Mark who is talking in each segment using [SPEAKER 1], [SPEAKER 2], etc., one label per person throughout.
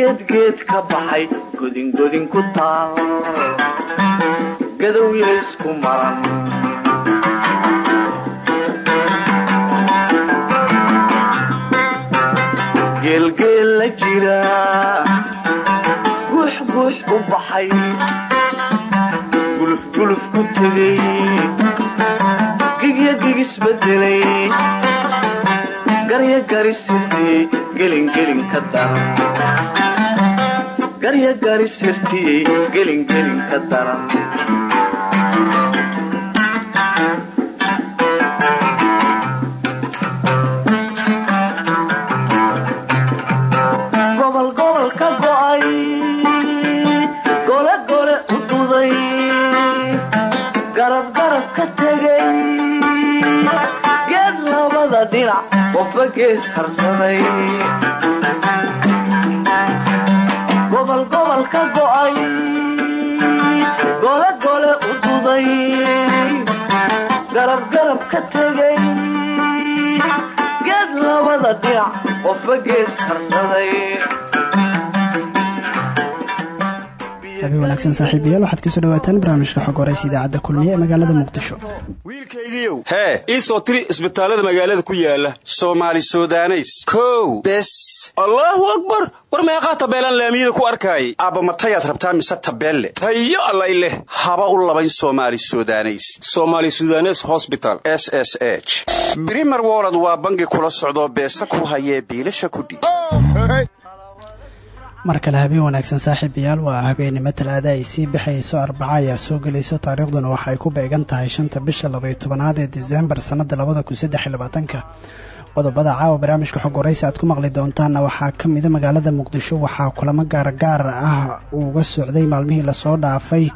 [SPEAKER 1] geedgeed ka baxay godingodin ku taal gadowya isku maran geelgeel la jira. Guux guux u baxay. Gulufguluf ku tegay gigya gigisbedelay garya garisirtiyey gelingelin ka daran gobol gobol ka go'ay gole gole u duday garab garab ka tegay geed labada dhinac qofba gees harsaday
[SPEAKER 2] habeen wanaagsan saaxiibayaal waxaad ku soo dhawaataan barnaamijka xog horeysa idaacadda kulmiye ee magaalada muqdisho
[SPEAKER 3] hee ii soo tiri isbitaallada magaalada ku yaalla soomaali sudaneys. Kow bes. Allaahu akbar war meeqaa tabeelaan laamiyada ku arkaayay? Aabba matayaad rabtaa mise tabeelle? Tayo allay haba u labayn soomaali sudaneys. Somaali sudanes hosbital s s h. Brimer wolod waa bangi kula socdoo beesa ku hayee biilasha kudhiib
[SPEAKER 2] mar kale habeen wanaagsan saaxiibayaal waa habeenimo talaada ay sii baxayso arbaca ayaa soo gelayso. Taariikhduna waxa ay ku beegan tahay shanta bisha labaiyo tobanaad ee disembar sannada labada kun qodobada caawa barnaamijka xog aad ku maqli doontaanna waxaa ka mida magaalada muqdisho. Waxaa kulamo gaargaar ah uga socday maalmihii la soo dhaafay.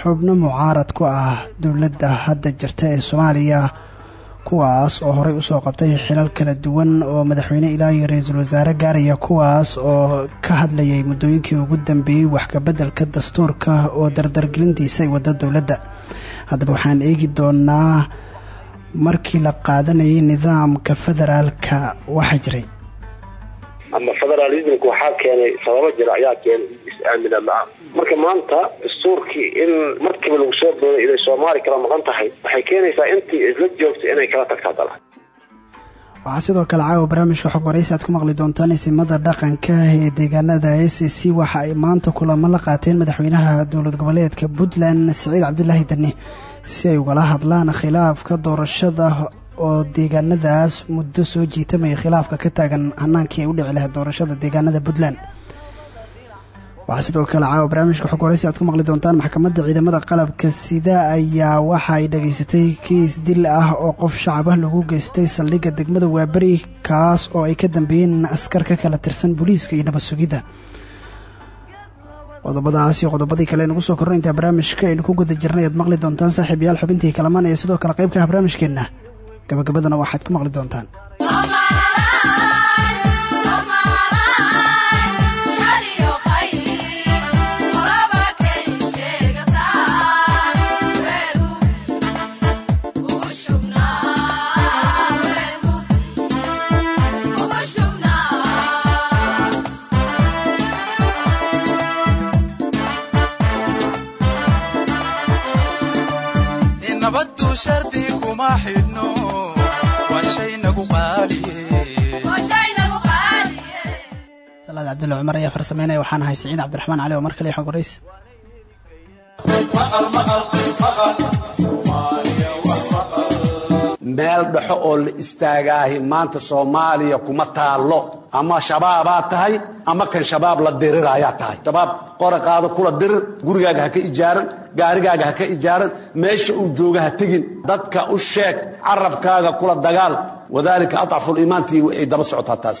[SPEAKER 2] Xubno mucaarad ku ah dowladda hadda jirta ee soomaaliya kuwaas oo horey u soo qabtay xilal kala duwan oo madaxweyne ilaa iyo ra'iisul wasaare gaaraya kuwaas oo ka hadlayay muddooyinkii ugu dambeeyey waxkabeddelka dastuurka oo dardargelintiisa ay waddo dowladda. Haddaba waxaan eegi doonaa markii la qaadanayay nidaamka federaalka waxa jiray.
[SPEAKER 4] Ama federalismka waxaa keenay sababo jira ayaa keenay is-aamina marka maanta dastuurkii in markiiba lagu soo booday inay soomaali kala maqan tahay waxay keenaysaa intii isla joogta inay kala tagta haddana
[SPEAKER 2] waxaa sidoo kale caawa barnaamijka xog waraysi aad ku maqli doontaan isimada dhaqanka ee deegaanada s c waxa ay maanta kulamo la qaateen madaxweynaha dowlad goboleedka puntland siciid cabdilaahi dani si ay ugala hadlaan khilaafka doorashada oo deegaanadaas muddo soo jiitamaya khilaafka ka taagan hanaankii ay u dhici doorashada deegaanada puntland waxaa sidoo kale caawa barnaamijka xog horeysi aad ku maqli doontaan maxkamadda ciidamada qalabka sida ayaa waxa ay dhageysatay kiis dil ah oo qof shacabah lagu geystay saldhigga degmada waaberi kaas oo ay ka dambeeyeen askar ka kala tirsan booliiska iyo nabad sugidda. Qodobadaas iyo qodobadii kale nagu soo korna intaa barnaamijka aynu ku guda jirnay aad maqli doontaan saaxiibayaal xubintii kalamaan ee sidoo kale qayb ka ah barnaamijkeenna. Gabagabadana waxaad ku maqli doontaan
[SPEAKER 5] kuma xidhno waa shay nagu qaaliye
[SPEAKER 2] salaad cabdulla cumar ayaa farsameynaya waxaan ahay siciid cabdiraxmaan cali oo mar kale xog horeys
[SPEAKER 6] meel dhexo oo la istaagaahi maanta soomaaliya kuma taallo. Ama shabaabaa tahay ama kan shabaab la diriraayaa tahay. Shabaab qora qaado kula dirir gurigaaga ha ka ijaaran gaarigaaga ha ka ijaaran meesha uu jooga ha tegin. Dadka u sheeg carabkaaga kula dagaal. Wadaalika adcafu liimaantii ay daba socotaa taas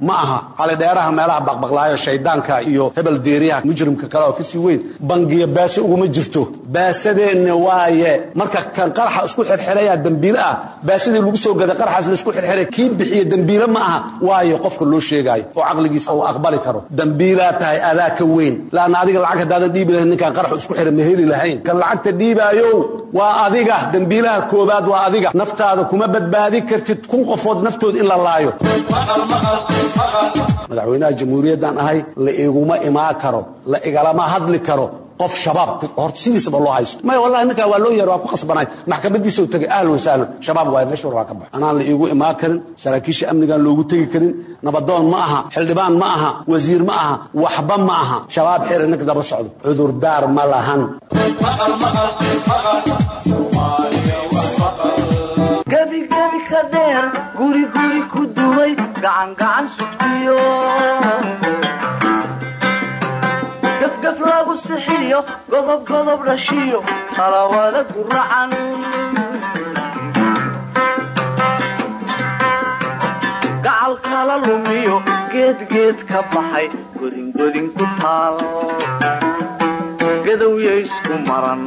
[SPEAKER 6] ma aha. Calidheeraha meelaha baqbaqlaayo shaydaanka iyo hebel deeriyaha mujrimka kale oo ka sii weyn bangiya baase uguma jirto. Baasadeenna waaye marka kan qaraxa isku xirxiraya dembiile ah baasadii lagu soo gaday qaraxaas la isku xirxiray kii bixiya dembiile ma aha. Waayo qofka loo sheegaayo oo caqligiisa uu aqbali karo. Dembiilaa tahay adaa ka weyn. Laanna adiga lacag haddaadan dhiibi lahayn ninkaan qaraxu isku xiray ma heli lahayn. Kan lacagta dhiibaayow waa adiga. Dembiilaha koobaad waa adiga. Naftaada kuma badbaadi kartid kun qofood naftood in la laayo madaxweynaha jamhuuriyaddan ahay la iguma imaan karo la igalama hadli karo qof shabaab horta sidiisaba loo haysto. Maya wallahi ninkaa waa loo yeer waa ku qasbanay maxkamadiisau tegay ahlan wasahlan shabaab waaye meesha war waa ka baxo anaan la iigu imaan karin saraakiisha amnigaan loogu tegi karin nabadoon ma aha xildhibaan ma aha wasiir ma aha waxba ma aha. Shabaab xiri ninka daba socdo. Cudurdaar ma lahan
[SPEAKER 1] gacangacan sugtiyo. Gafgaf lagu sixiyo godobgodob dhashiyo talawada guracan gacal kala lumiyo geedgeed ka baxay godingodin ku taal. Gadowya isku maran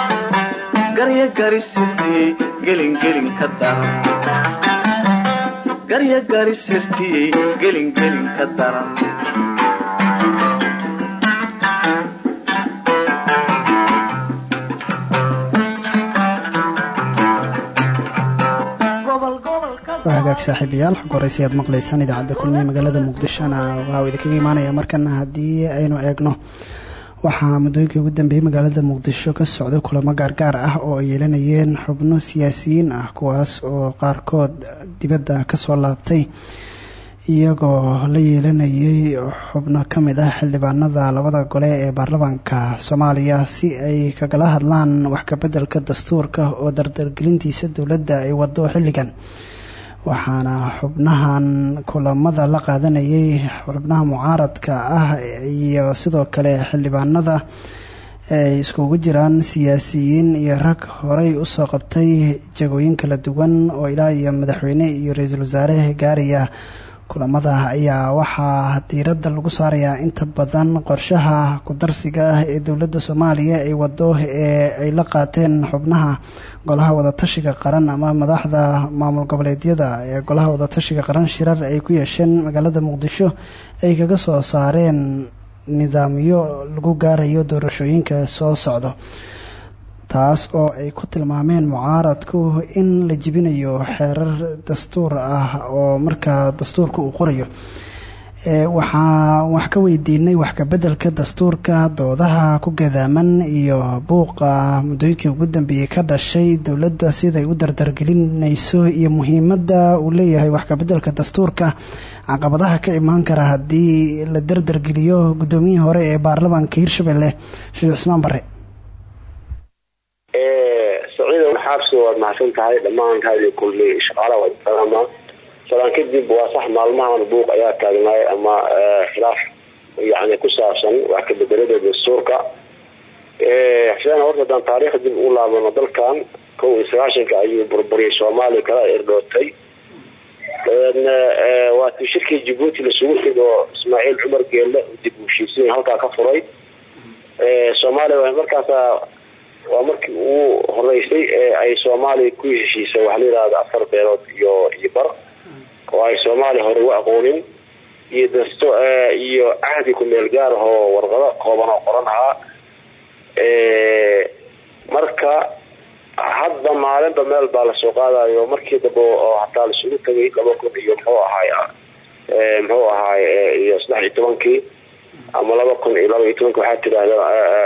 [SPEAKER 1] garisirtiyey gelingelin ka daran
[SPEAKER 2] waa hagaag saaxiibayaal xog horeysi aad maqlaysaan idaacadda kulmiye magaalada muqdishona waxaa idinkaga imaanaya markana haddii aynu eegno waxaa muddooyinkii ugu dambeeyey magaalada muqdisho ka socday kulamo gaargaar ah oo ay yeelanayeen xubno siyaasiyiin ah kuwaas oo qaarkood dibadda ka soo laabtay iyagoo la yeelanayay xubno ka mid ah xildhibaanada labada gole ee baarlamaanka soomaaliya si ay kagala hadlaan wax kabeddelka dastuurka oo dardargelintiisa dowladda ay wado xilligan waxaana xubnahan kulamada la qaadanayay xubnaha mucaaradka ah iyo sidoo kale xildhibaanada ay iskugu jiraan siyaasiyiin iyo rag horey u soo qabtay jagooyin kala duwan oo ilaa iyo madaxweyne iyo ra'iisul wasaare gaaraya kulamada ayaa waxaa diiradda lagu saarayaa inta badan qorshaha ku-darsiga ah ee dowladda soomaaliya ay wado ee ay la qaateen xubnaha golaha wadatashiga qaran ama madaxda maamul goboleedyada ee golaha wadatashiga qaran shirar ay ku yeesheen magaalada muqdisho ay kaga soo saareen nidaamyo lagu gaarayo doorashooyinka soo socdo taas oo ay ku tilmaameen mucaaradku in la jibinayo xeerar dastuur ah oo markaa dastuurka uu qorayo. Waxaa wax ka weydiinay wax kabeddelka dastuurka doodaha ku gadaaman iyo buuqa muddooyinkii ugu dambeeyey ka dhashay dowladda siday u dardargelinayso iyo muhiimadda uu leeyahay wax kabeddelka dastuurka. Caqabadaha ka imaan kara haddii la dardargeliyo guddoomiyihii hore ee baarlamaanka hirshabelle sheekh cusmaan bare
[SPEAKER 4] saciid xaabsi waad mahadsan tahay dhammaan raadiyo kulli shaqaalaha waa salaama salaan kadib waa sax maalmahan buuq ayaa taagnaay ama khilaaf yani ku saabsan wax kabedelada dastuurka xuseen horta hadaan taariikh dib ugu laabano dalkan kow iyo ayuu burburiyay soomaaliya kala irdhootay dabeedna waa tii shirkii jabuuti lasugu xigo ismaaciil cumar geelle dib u heshiisiin halkaa ka furay. Soomaaliya markaasa waa markii ugu horeysay ee ay soomaaliya ku heshiisay waxaa la yidhahda afar beelood iyo iyo bar. Oo ay soomaaliya hore u aqoonin iyo dasto iyo cahdi ku-meel gaar ah oo warqado kooban oo qoran ahaa. Marka hadba maalinba meel baa la soo qaadayo markii dambe oo hataa laisugu tagay laba kun iyo muxuu ahaay muxuu ahaay iyo saddex iyo tobankii. Ama laba kun iyo laba iyo tobanki waxaa tidahda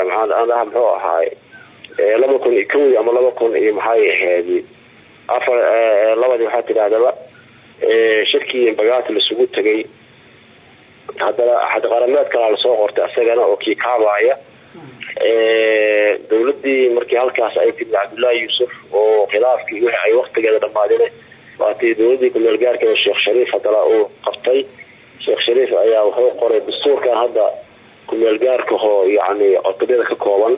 [SPEAKER 4] maaa muxuu ahaay laba kun iyo kowdii ama laba kun iyo maxay ahayd afar labadii waxaa tidhahdaba shirkii bagaati laisugu tegay. Haddana axad qarameed kalaa la soo qortay isagana oo kii kaabaaya dawladii markii halkaas ay timid cabdullaahi yuusuf oo khilaafkii wixii ay waktigeeda dhamaadeen waatii dawladii kumeel gaarkeeda sheekh shariif hadana uu qabtay. Sheekh shariif ayaa wuxuu qoray dastuurkan hadda kumeel gaarkahoo yani codobada ka kooban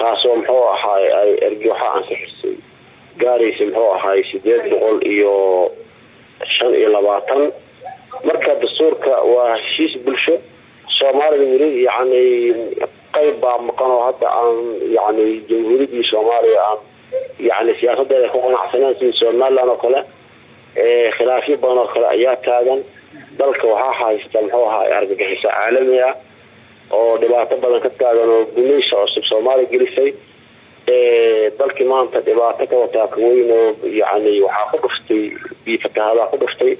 [SPEAKER 4] kaasoo muxuu ahaay ay ergooxa ansixisay gaaraysa muxuu ahaay sideed boqol iyo shan iyo labaatan. Marka dastuurka waa heshiis bulsho soomaalida weli yani qayb baa maqan oo hadda aan yani jamhuuriyadii soomaaliya aan yani siyaasadeeda ku qanacsaneen sidii somaliland oo kale khilaafyo badan oo kale ayaa taagan. Dalka waxaa haysta muxuu ahaa argagixiso caalami ah oo dhibaato badan ka taagan oo gumaysa cusub soomaaliya gelisay dalkii maanta dhibaato ka wataa kaweyn oo yani waxaa ku dhuftay biifatahadaa ku dhuftay.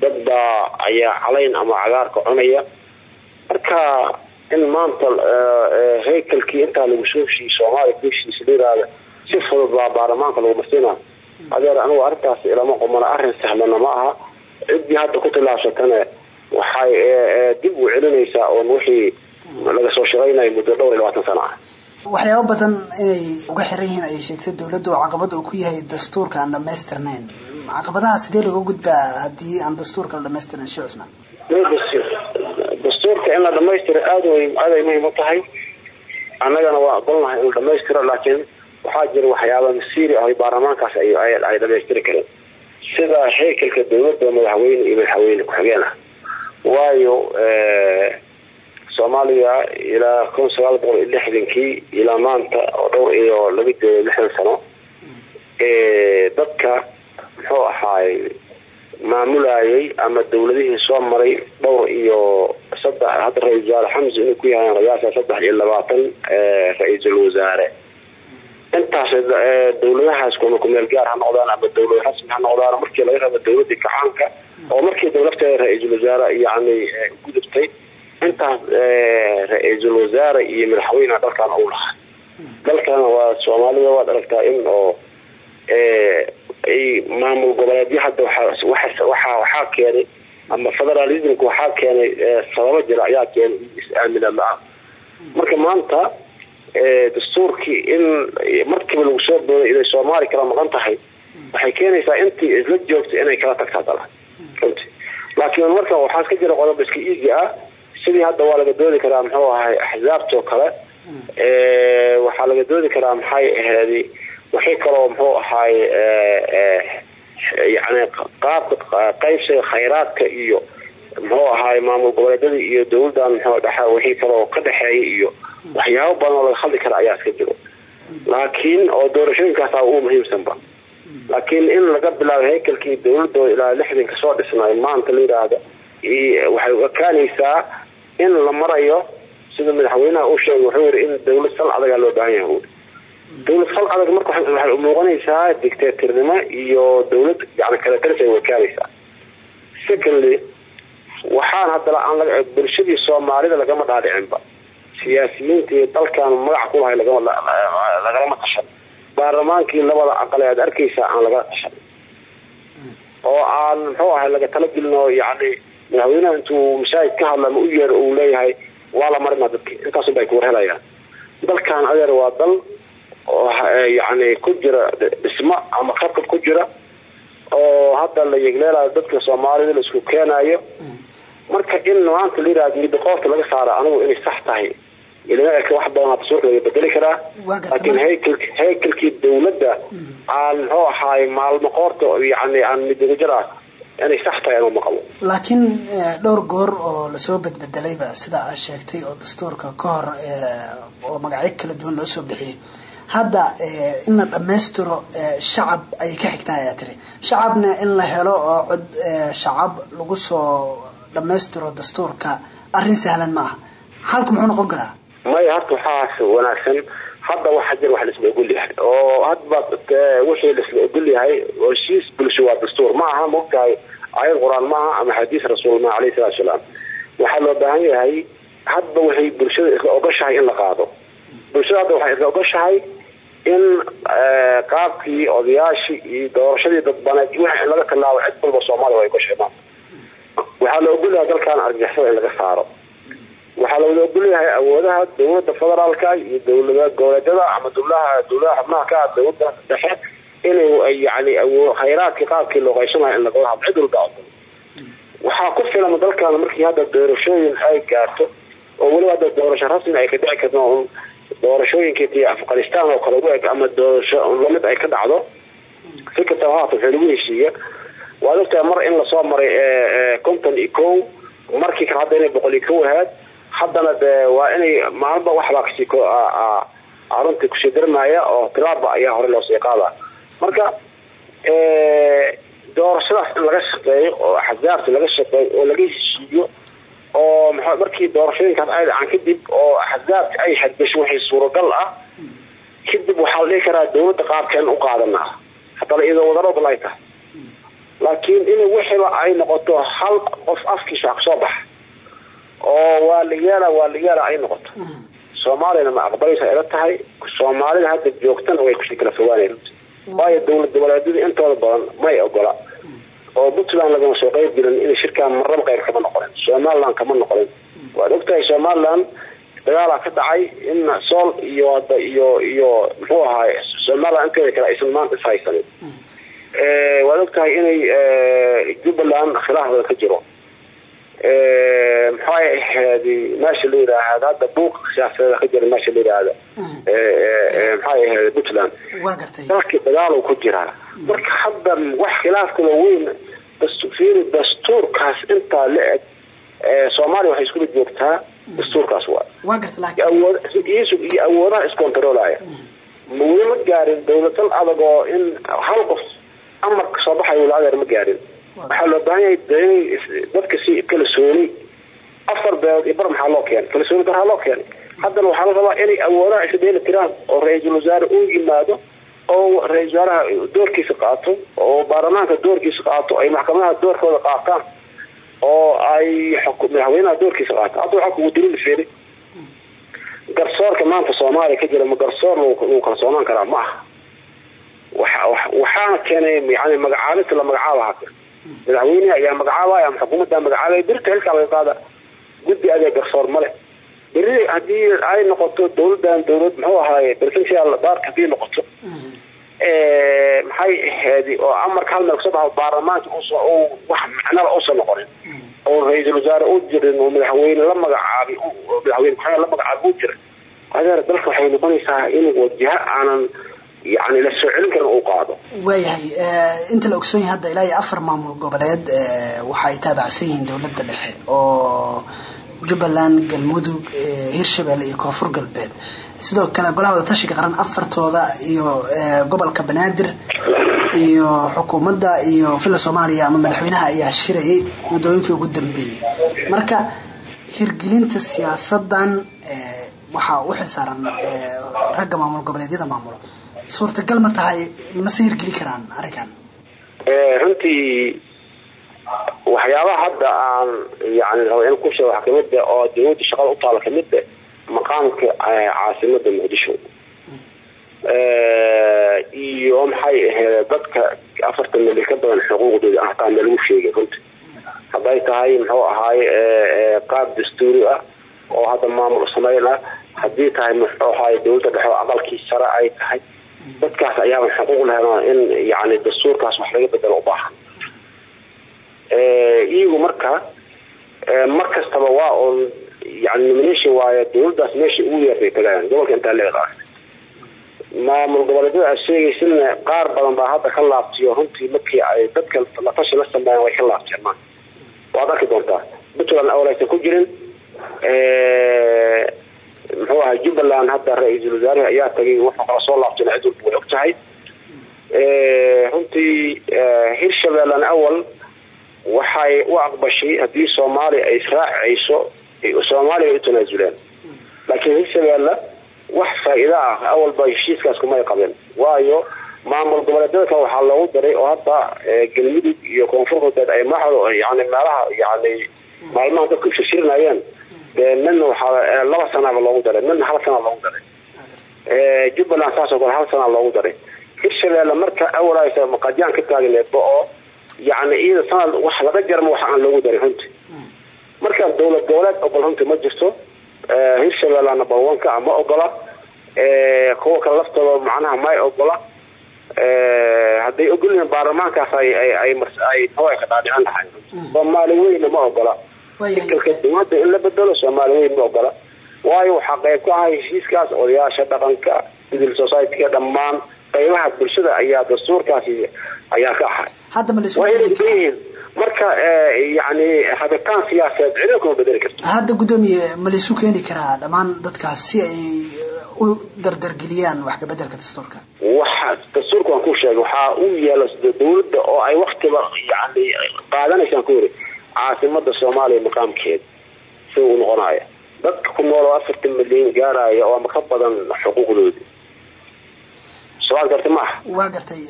[SPEAKER 4] Dad ayaa calayn ama cagaarka cunaya. Marka in maanta haykalkii intaa lagu soo heshiiyey soomaaliya ku heshiisa layiraahda si fudud baa baarlamaanka lagu masina adeer anigu arrintaas ilama qumana arrin sahlana ma aha. Ciddii hadda ku tilaabsatana waxay dib u celinaysaa oon wixii laga soo shaqaynayo muddo dhowr iyo labaatan sano. Ah
[SPEAKER 2] waxyaabo badan inay uga xiran yihiin ayay sheegtay dawladda oo caqabad uu ku yahay dastuurka aan dhamaystirnayn caqabadaha sidee laga gudbaa haddii aan dastuurka la dhamaystirnayn shee cusmaan
[SPEAKER 4] dastuurka in la dhamaystiro aada way aaday muhiim u tahay. Annagana waa aqoonnahay in la dhamaystiro laakiin waxaa jira waxyaaba masiiri ah baarlamaankaas ay dhamaystiri karin. Sida haykalka dawladda madaxweyne iyo madaxweyne ku-xigeen ah. Waayo soomaaliya ilaa kun sagaal boqol iyo lixdankii ilaa maanta oo dhowr iyo laba jeedo lixdan sano dadka muxuu ahaay maamulayay ama dawladihii soo maray dhowr iyo saddex hadda ra'isul wasaare xamse inay ku yahaan rayaasa saddex iyo labaatan ra'iisul wasaare. Intaas dawladahaas kuma kumeel gaar ha noqdaan ama dawlad rasmi ha noqdaan markii laga rabo dawladii kacaanka oo markii dawlafteeda ra'iisul wasaare yani gudubtay intaas ra'iisul wasaare iyo madaxweyneha dalkan u lahaa. Dalkana waa soomaalida waad aragtaa in oo ay maamul goboleedyo hadda waxaa keenay ama federalismka waxaa keenay sababo jira ayaa keenay is-aamina la'aan marka maanta dastuurkii in markiiba lagu soo booday inay soomaali kala maqan tahay waxay keenaysaa intii isla joogta inay kala tagtaa dala runti laakiin marka waxaa ka jira qodob iska iigi ah sidii hadda waa laga doodi karaa muxuu ahay axzaabtoo kale waxaa laga doodi karaa maxay ahayd waxay kaloo muxuu ahaay yani qaabka qaybsiga khayraadka iyo muxuu ahaay maamul goboleedyadii iyo dawladan muxuu dhexa wixii kaloo ka dhexeeya iyo waxyaabo badan oo laga hadli kara ayaa iska jiro. Laakiin oo doorashooyinkaasaa ugu muhiimsanba. Laakiin in laga bilaabo haykalkii dawladooda ilaa lixdanka soo dhisnay maanta la yidhaahda waxay u ekaanaysaa in la marayo sida madaxweynaha uu sheegay wuxuu yiri in dawlad sal adagaa loo baahan yahay dawlad sal adag marka waxay umuuqanaysaa dictatornimo iyo dawlad yani kala daris ay wekaanaysaa secondly waxaan haddana aan bulshadii soomaalida lagama dhaadhicinba siyaasiyiintii dalkan magac ku lahay lagalama tashan baarlamaankii labada aqal aad arkaysaa aan laga tashan oo aan muxuu ahay laga tala gelin oo yani madaxweynaha intuu masaajid ka hadla ma u yeero uu leeyahay waa la marina dadki intaasun bay kuwarhelayaan dalkan adeer waa dal oo yani ku jira dhismo ama qabkab ku jira oo hadda la yegleelayo dadka soomaalida la isku keenayo marka in maanta la yihahdo midda qoorta laga saaro anigu inay sax tahay. Ilama eka wax badan dastuurka laga bedeli karaa. Laakiin haykl haykalkii dawladda aan muxuu ahaay maalmo qoorta yani aan midagajir ah inay sax tahay anuu ma qabo
[SPEAKER 2] laakiin dhowr goor oo la soo bedbedelayba sida aad sheegtay oo dastuurka ka hor oo magacyo kala duwan loo soo bixiyey. Hadda in la dhammaystiro shacab ayay ka xigtaa ayaa tiri. Shacabna in la helo oo cod shacab lagu soo dhammaystiro dastuurka arrin sahlan ma aha. Xalku muxuu noqon karaa?
[SPEAKER 4] Maya horta waxaas wanaagsan. Hadda waxaa jira wax laisla ogol yahay. Oo hadba wixii laisla ogol yahay heshiis bulsho waa dastuur. Ma aha maogtahay aayad qur'aan maaha ama xadiis rasuul ma alayhi salatu salaam. Waxaa loo baahan yahay hadba waxay bulshada isla ogoshahay in la qaado. Bulshada hadda waxay isla ogoshahay in qaabkii odayaashii iyo doorashadii dadbaneed wix laga tilaabo cid walba soomaaliya waa ogoshahay maanta waxaa la ogolyahay dalkan argixisada in laga saaro. Waxaa lawada ogolyahay awoodaha dawlada federaalka iyo dawlada goboleedyada ama dowlaha dowladaha xubnaha ka ah dhexe inay yani khayraadkii qaabkii loo qaysanayo in lagala hadlo cid walba ogol waxaa ku filan dalkan markii hadda doorashooyin ay gaarto oo weliba hadda doorasho rasmi ay ka dhici karto un doorashooyinkii ti afghanistan oo kale u ama doorasho la mid ay ka dhacdo si kastaba haata waxay lagu mar in la soo maray konton iyo ko markii kale hadda inay boqol iyo ko ahayd haddana de waa inay maalba waxbaa ka sii aruntii ku sii darmaya oo tilaaba ayaa hore loo sii qaada marka doorashadaas in laga shaqeeyo oo axzaabta laga shaqeeyo oo laga heshiiyo oo maa markii doorashooyinkaas ay dhacaan kadib oo axzaabta ay xadgasho wixii suuragal ah kadib waxaa la dhihi karaa dawladda qaabkeen u qaadanaa. Haddana iyadoo wadaroodal ay tahay laakiin in wixiiba ay noqoto hal qof afkiisa ka soo baxa oo waa la yeela waa la yeela ay noqoto. Soomaaliyana ma aqbalaysa ila tahay. Soomaalida hadda joogtana way ku sii kala fogaaneen waayo dawlad goboleedyada intooda badan may ogola. Oo puntland lagama soo qeyb gelin in shirkaan marnaba qayb kama noqonin. Somaliland kama noqonin. Waad ogtahay somaliland dagaalaa ka dhacay in sool iyo iyo iyo muxuu ahaay somaliland inteeda kale aysan maanta is haysanin waad ogtahay inay jubbaland khilaaf badan ka jiro maxay ahayd meesha la yidhaahda hadda buuq siyaasadeeda ka jira meesha la maxay ahayd puntland. Dalkii dagaal ku jiraa marka hadda wax khilaaf kalo weyn fiiri dastuurkaas intaa la eg soomaaliya waxay iskula joogtaa dastuurkaas waa. Iyo awoodaha iscontrolaya weli ma gaarin dawladal adag oo in hal qof amarka soo baxayo wala adeer ma gaarin waxaa loo baahan yahay dadka si kalsooni afar beelood iyo bar maxaa loo keenay? Kalsooni daraa loo keenay? Haddana waxaa la rabaa inay awoodaha dheeli tiraan oo ra'iisul wasaare uu yimaado oo ra'isul doorkiisa qaato oo baarlamaanka doorkiisa qaato ay maxkamadaha doorkooda qaataan oo ay madaxweynaha doorkiisa qaato hadda waxaa kugu daliil feeri garsoorka maanta soomaaliya ka jira ma garsoor lagu kalsoonaan karaa? Ma aha. Waxaana keenay yani magacaabinta la magacaaba madaxweyneha ayaa magacaabaya ama xukuumadda magacaabaya birta xilkaa laga qaada. Guddi adee garsoor male beri haddii ay noqoto dawladan dawlad muxuu ahaaye baarka haddii noqoto. Maxay ahayd oo amarka hal meel ka soo baxo baarlamaanka wax macnala uusan noqonin oo ra'iisul wasaare u jirin oo madaxweyne la magacaabay madaxweyne ku-xigeen la magacaabay u jirin. Adeer dalka waxay noqonaysaa in wajaha aanan yani la soo celin karin uu qaado.
[SPEAKER 2] Waayahay inta la ogsoon yahay hadda ilaa iyo afar maamul goboleed waxa ay taabacsan yihiin dawladda dhexe oo jubbaland galmudug hirshabelle iyo koonfur galbeed. Sidoo kale golaha wadatashiga qaran afartooda iyo gobolka banaadir iyo xukuumadda iyo villa soomaaliya ama madaxweynaha ayaa shirayay muddooyinkii ugu dambeeyey marka hirgelinta siyaasadan waxaa u xilsaaran ragga maamul goboleedyada maamulo suurtagal ma tahay mase hirgeli karaan arrinkan?
[SPEAKER 4] Runtii waxyaabaha hadda aan yani raba in ku sheego waxaa ka mid ah oo dawladda shaqada utaala ka mid ah maqaamka caasimada muqdisho. Iyo maxay ahayd dadka afartan mili ka badan xuquuqdooda hataa ma lagu sheegay runtii hadday tahay muxuu ahaay qaab dastuuri ah oo hadda maamul sameyn ah. Hadii tahay muxuu ahaay dawladda dhexe aqalkii sare ay tahay dadkaas ayaaba xuquuq lahayn in yani dastuurkaas wax laga bedelo u baahan. Iyagu marka mar kastaba waa un yani nomination waayo dawladdaas meesha ugu yeeray tagaan gobolka intaa leeqaa maamul goboleedyada aad sheegaysina qaar badan baa hadda ka laabtiyo runtii markii ay dadka la tashi la sameeyaan way ka laabteen ma. Waad arki doontaa? Puntland awlaysan ku jirin muxuu ahay jubbaland hadda ra'iisul ayaa tagay wuxuu kala soo laabtayna cid walba way og tahay runtii hirshabeellana awal waxay u aqbashay haddii soomaaliya ay israacayso soomaaliya ay u tanaasuleen laakiin hirshabeelle wax faa-iida ah awalba heshiiskaas kumay qabeen. Waayo maamul goboleedyada kale waxaa loogu daray oo hadda galmudug iyo koonfur galbeed ay madaxda yani meelaha yani maalmaha dadku shirshirinaayeen midna waxaa laba sanaaba loogu daray. Midna hal sana loogu daray. Jubbaland saasoo kale hal sana loogu daray. Hirshabeelle marka awalasa maqadyaan ka taagneedba oo yani iyada sanad wax laga jarma wax aan loogu darin runti. Marka dowlad goboleed ogol runti ma jirto hirshabeellana balwanka ma ogola kuwa kale laftooda macnaha may ogola hadday ogolyihiin baarlamaankaas ay ay ay ka dhaadhicin lahay soomaali weyna ma ogola fikirka dowladda in la bedelo soomaali weyn ma ogola waayo qayb ka ahay heshiiskaas odayaasha dhaqanka civil society-ka dhammaan qaybaha bulshada ayaa dastuurkaasi ayaa ka ahay. Leeyihiin marka yani rabitaan siyaasadeed cidina kuma bedeli karto.
[SPEAKER 2] Hadda guddoomiye ma laysu keeni karaa dhammaan dadkaas si ay u dardargeliyaan wax kabedelka dastuurka?
[SPEAKER 4] Waxa dastuurka waan ku sheegay waxaa u yaalla dowladda oo ay waktiba yani qaadanaysaan ku yiri caasimada soomaaliya maqaamkeeda si uu noqonaya dadka ku nool oo afartan milyan gaaraya oo ama ka badan xuquuqdooda soo garta maaha
[SPEAKER 2] gartay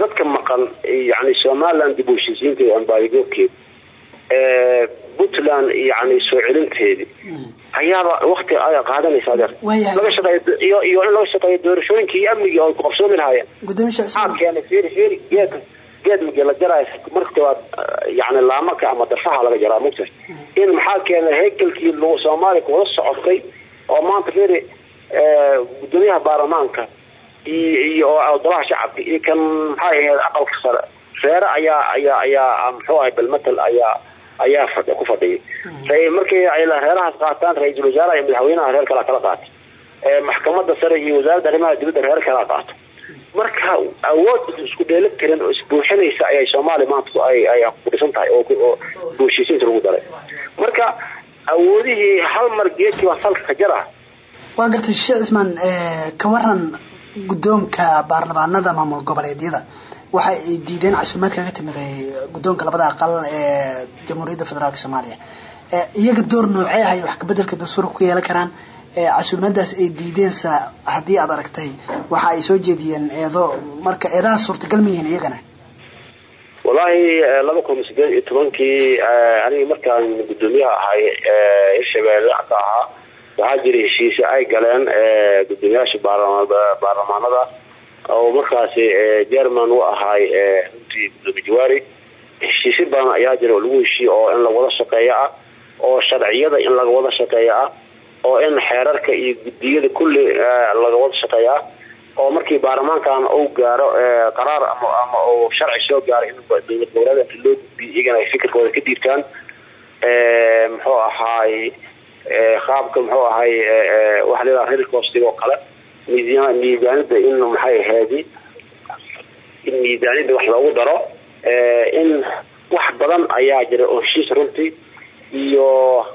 [SPEAKER 4] dadka maqan yani somaliland dib u heshiisiinteeda ambaadigoobkeeda puntland yani soo celinteedi ayaaba wakti ay qaadanaysa adeer laga shaqeeyo iyo in laga shaqeeyo doorashooyinkii iyo amnigii ay ku qabsoomi lahaayeen geed magi la jaraayo marka koowaad yani laamaka ama darfaha laga jaraa mugta in maxaa keenay haykalkii lagu soomaaliya kuwada socotay oo maanta feri gudoomiyaha baarlamaanka iyo golaha shacabka iyo kan maxay ahayd aqalka sare reere ayaa ayaa ayaa muxuu ahay balmatal ayaa ayaa ku fadhiyay. Markii ay reerahaas qaataan ra'iisul wasaaraha iyo madaxweynaha reer kalaa kala qaatay. Maxkamada sare iyo wasaaradda arrimaha dibadda reer kalaa qaato marka awood isku dheela tiran oo isbuuxinaysa ayay soomaaliya maanta ay ay kudhisan tahay oo heshiisiinta lagu daray. Marka awoodihii hal mar geedkii baa salka ka jar
[SPEAKER 2] waa gartay sheekh cismaan ka waran guddoonka baarlamaanada maamul goboleedyada. Waxa ay diideen casuumaad kaga timid guddoonka labada aqal ee jamhuuriyadda federaalk soomaaliya. Iyaga door noocee ahay wax kabedelka dastuurka ku yeelan karaan casuumadaas ay diideensa haddii aad aragtay waxa ay soo jeediyeen eedo marka eedahaas suurtagal ma yihiin iyagana?
[SPEAKER 4] Wallaahi laba kun sideed iyo tobankii aniga markaan guddoomiyaha ahay hirshabeelle ka ahaa waxaa jira heshiise ay galeen gudoomiyaasha baarlamaanada oo markaasi jerman u ahaay runtii gudoomiye jawaari. Heshiisyo badan ayaa jira oo lagu heshiiye oo in lawada shaqeeyo ah oo sharciyada in laga wada shaqeeyo ah oo in xeerarka iyo guddiyada kulli laga wada shaqeeyo ah oo markii baarlamaankan uu gaaro qaraar ama uu sharci soo gaaro in dowlad loo gudbiyo iyagana ay fikirkooda ka dhiibtaan muxuu ahaay qaabka muxuu ahay waxa la reer costiga oo kale miisaan miisaanida in maxay ahayd in miisaanida wax loogu daro in wax badan ayaa jira oo heshiis runtii iyo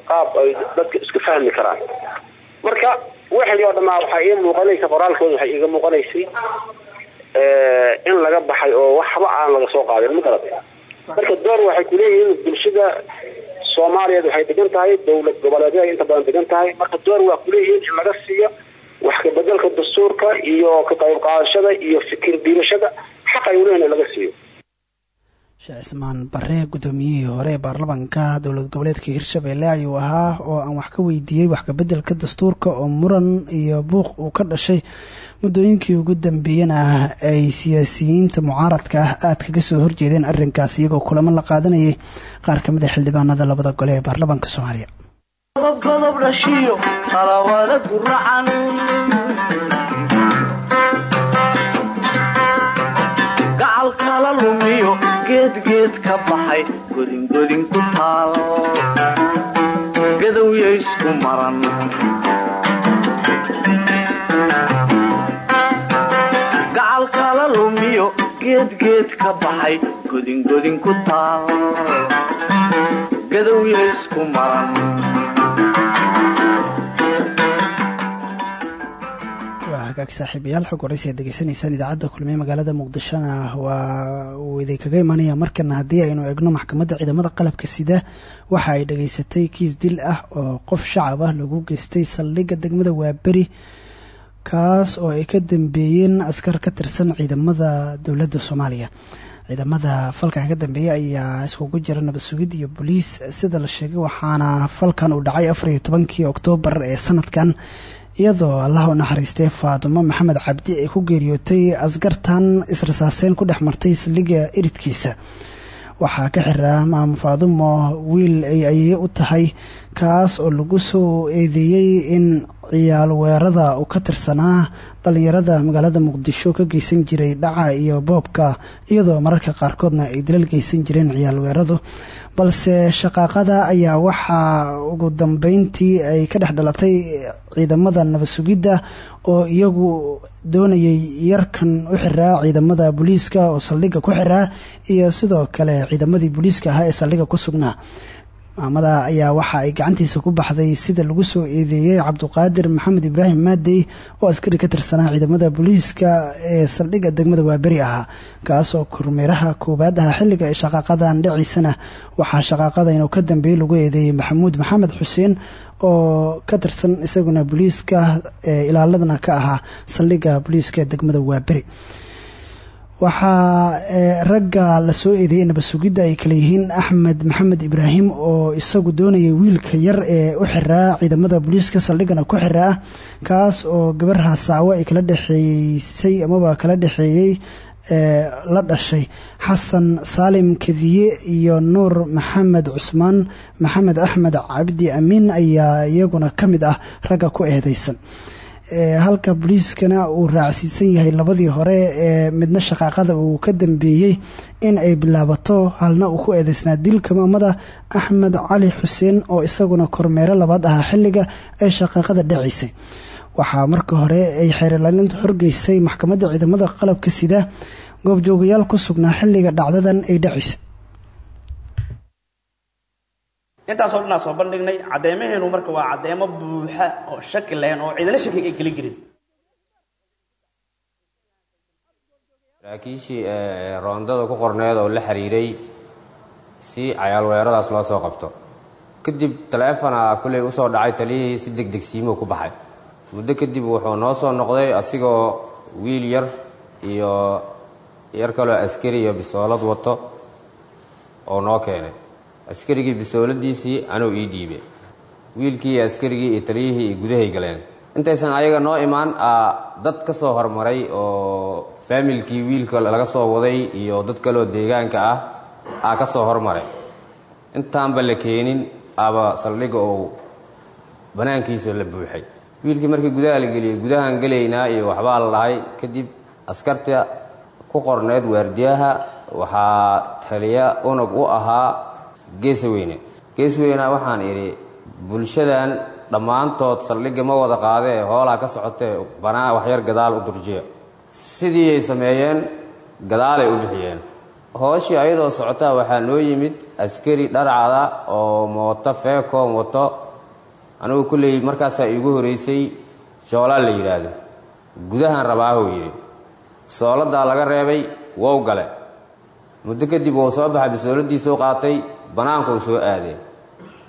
[SPEAKER 4] qaab ay dadka iska fahmi karaan. Marka wixii oo dhamaa waxaa ii muuqanaysa qoraalkooda waxay iiga muuqanaysay in laga baxay oo waxba aan laga soo qaadin ma marka door waxay kuleeyihiin bulshada soomaaliyeed waxay degan tahay dowlad goboleedyada inta badan degan tahay. Marka door waa kuleeyihiin in laga siiyo wax kabedelka dastuurka iyo ka qayb qaadashada iyo fikir diibashada xaq ay uleeyihin in laga siiyo
[SPEAKER 2] sheekh cismaan bare guddoomiyihii hore ee baarlamaanka dowlad goboleedka hirshabelle ayuu ahaa oo aan wax ka weydiiyey wax kabedelka dastuurka oo muran iyo buuq uu ka dhashay muddooyinkii ugu dambeeyena ay siyaasiyiinta mucaaradka ah aada kaga soo horjeedeen arrinkaas iyagoo kulamo la qaadanayay. Qaar ka mid a xildhibaanada labada gole ee baarlamaanka soomaaliya
[SPEAKER 1] tahay godingodin ku taalo gadowya isku maran. Gacalkala lumiyo geedgeed ka baxay godingodin ku taalo gadowya isku maran.
[SPEAKER 2] Saaxiibayaal xog waraysa aad degeysanaysaan idaacadda kulmiye magaalada muqdishona. Waa uu idinkaga imanaya markana haddii aynu eegno maxkamadda ciidamada qalabka sida waxa ay dhageysatay kiis dil ah oo qof shacab ah lagu geystay saldhigga degmada waaberi kaas oo ay ka dambeeyeen askar ka tirsan ciidamada dowladda soomaaliya. Ciidamada falkan ka dambeeyey ayaa iskugu jira nabad sugid iyo boliis sida la sheegay waxaana falkan uu dhacay afar iyo tobankii oktoobar ee sanadkan iyadoo allah u naxariistay faadumo maxamed cabdi ay ku geeriyootay askartan israsaaseyn ku dhex martay saldhigga iridkiisa waxaa ka xiraa maamo faadumo wiil ay ayay u tahay kaas oo lagu soo eedeeyey in ciyaal weerada uu ka tirsanaa dhallinyarada magaalada muqdisho ka geysan jiray dhaca iyo boobka iyadoo mararka qaarkoodna ay dilal geysan jireen ciyaal weeradu balse shaqaaqada ayaa waxaa ugu dambeyntii ay ka dhex dhalatay ciidamada nabad sugidda oo iyagu doonayay yarkan u xiraa ciidamada booliiska oo saldhigga ku xiraa iyo sidoo kale ciidamadii booliiska ahaa ee saldhigga ku sugnaa maamada ayaa waxa ay gacantiisa ku baxday sida lagu soo eedeeyey cabduqaadir maxamed ibraahim maadey oo askari ka tirsanaa ciidamada booliiska ee saldhigga degmada waaberi ahaa kaas oo kormeeraha koowaad aha xilliga ay shaqaaqadan dhiciisana. Waxaa shaqaaqada inuu ka dambeeyey lagu eedeeyey maxamuud maxamed xuseen oo ka tirsan isaguna booliiska ee ilaaladana ka ahaa saldhigga booliiska ee degmada waaberi waxaa ragga la soo eedeeyey nabad sugidda ay kale yihiin axmed maxamed ibraahim oo isagu doonayay wiilka yar ee u xiraa ciidamada booliiska saldhiggana ku xiraa kaas oo gabar haasaawo ay kala dhexeeysay amaba kala dhexeeyey la dhashay. Xasan saalim kadiye iyo nuur maxamed cusmaan maxamed axmed cabdi amiin ayaa iyaguna ka mid ah ragga ku eedeysan halka booliiskana uu raacsiisan yahay labadii hore ee midna shaqaaqada uu ka dambeeyey in ay bilaabato halna uu ku eedeysnaa dilka maamada axmed cali xuseen oo isaguna kormeero labaad ahaa xilliga ay shaqaaqada dhacaysay. Waxaa marka hore ay xeerlaalintu horgeysay maxkamadda ciidamada qalabka sida goobjoogayaal ku sugnaa xilliga dhacdadan ay dhacaysay
[SPEAKER 7] intaasoo dhanaa soo bandhignay. Caddeemaheenu marka waa caddeemo buuxa oo shaki lahayn oo ciidana shaki ay gelin jirin.
[SPEAKER 8] Saraakiishii roondada ku qorneed oo la xiriiray si cayaalweeradaas loo soo qabto. Kadib taleefona kulley u soo dhacay taliyihii si deg degsiimo ku baxay. Muddo kadib wuxuu noo soo noqday asigoo wiil yar iyo yar kaloo askari iyo bisoolad wato oo noo keenay askarigii bisooladiisii anuu ii dhiibe wiilkii iyo askarigii iyo taliyihii iyo gudahay galeen. Intaysan ayaga noo imaan dad ka soo hormaray oo faamilkii wiilka laga soo waday iyo dad kaloo deegaanka ah aa ka soo hormaray. Intaanba la keenin aba saldhigga uu bannaankiisa la buuxay. Wiilkii markii gudaha la geliyey gudahaan gelaynaa iyo waxbaa la dhahay kadib askarta ku qorneed waardiyaha waxaa taliya unug u ahaa geesaweyne geesweyne waxaan idhi bulshadan dhammaantood saldhigga ma wada qaadee hoolaa ka socotee banaa waxyar gadaal u durjiya. Sidii ay sameeyeen gadaalay u bixiyeen. Hooshii ayadoo socotaa waxaa noo yimid askari dharcada oo mooto feekoom wato anigu kulley markaasaa iigu horeysay joolaa la yidhaahdo. Gudahan rabaahuu yidhi. Bisooladaa laga reebay wow gale. Muddo kadib wuu soo baxay bisooladiisa u qaatay bannaankuu soo aadee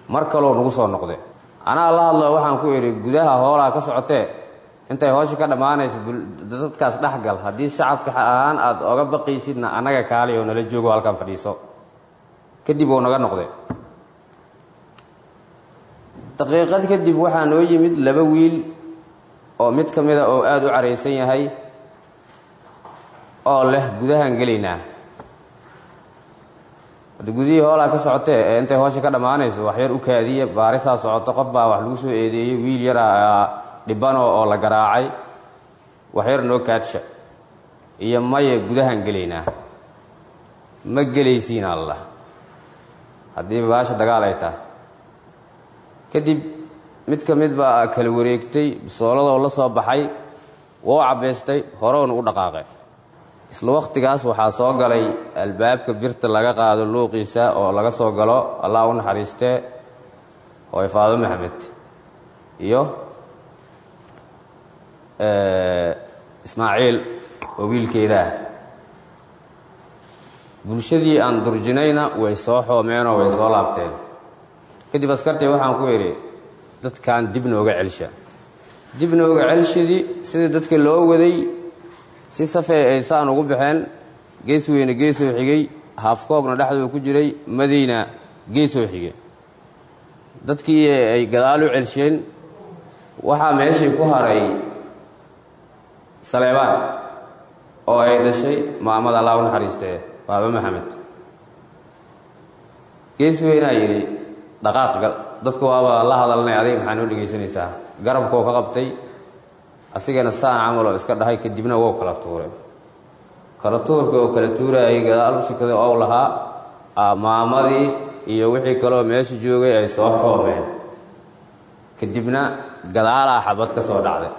[SPEAKER 8] mar kaloo nagu soo noqday. Anaa la hadlo waxaan ku idhi gudaha hoolaa ka socotee. Intay hoosha ka dhammaanayso dadkaas dhexgal. Haddii shacabka ahaan aad oga baqaysidna annaga kaali oo nala joogo halkan fadhiiso. Kadib wuu naga noqday. Daqiiqad kadib waxaa noo yimid laba wiil oo mid ka mida oo aada u caraysan yahay oo leh gudahaan gelaynaa hadda gudihii hoolaa ka socotee ee intay hoosha ka dhammaanayso waxyar u kaadiya baarisaa socoto qof baa wax lagu soo eedeeyey wiil yaraa dhibano oo la garaacay. Waxyar noo kaadsha iyo maye gudahaan gelaynaa. Ma gelaysiin allah haddii baasha dagaal ay tahay. Kadib mid ka mid baa kala wareegtay bisooladoo la soo baxay wou cabbaystay horoon u dhaqaaqay isla wakhtigaas waxaa soo galay albaabka birta laga qaado luuqiisa oo laga soo galo allah u naxariistee hooy faado maxamed iyo ismaaciil oo wiilkeeda ah bulshadii aan durjinayna way soo xoomeenoo way soo laabteen. Kadib askartii waxaan ku idhi dadkan dib nooga celsha dib nooga celshadii sidii dadka loo waday si safee ay saan ugu baxeen gees weyne geesoo xigay haafkoogna dhexduu ku jiray madayna geesoo xigay. Dadkii ay gadaal u celsheen waxaa meeshii ku haray saleebaan oo ay dhashay maamada allah u naxariistee baaba maxamed. Gees weynaa yidhi dhaqaaq gal dadku waaba la hadalnay adiga maxaa noo dhegaysanaysaa garabkoo ka qabtay asigana saan camaloo iska dhahay kadibna wou kala tuuray. Kala tuurka oo kala tuuraayay gadaal u shikaday ou lahaa maamadii iyo wixii kaloo meesha joogay ay soo xoomeen. Kadibna gadaalaa xabad ka soo dhacday.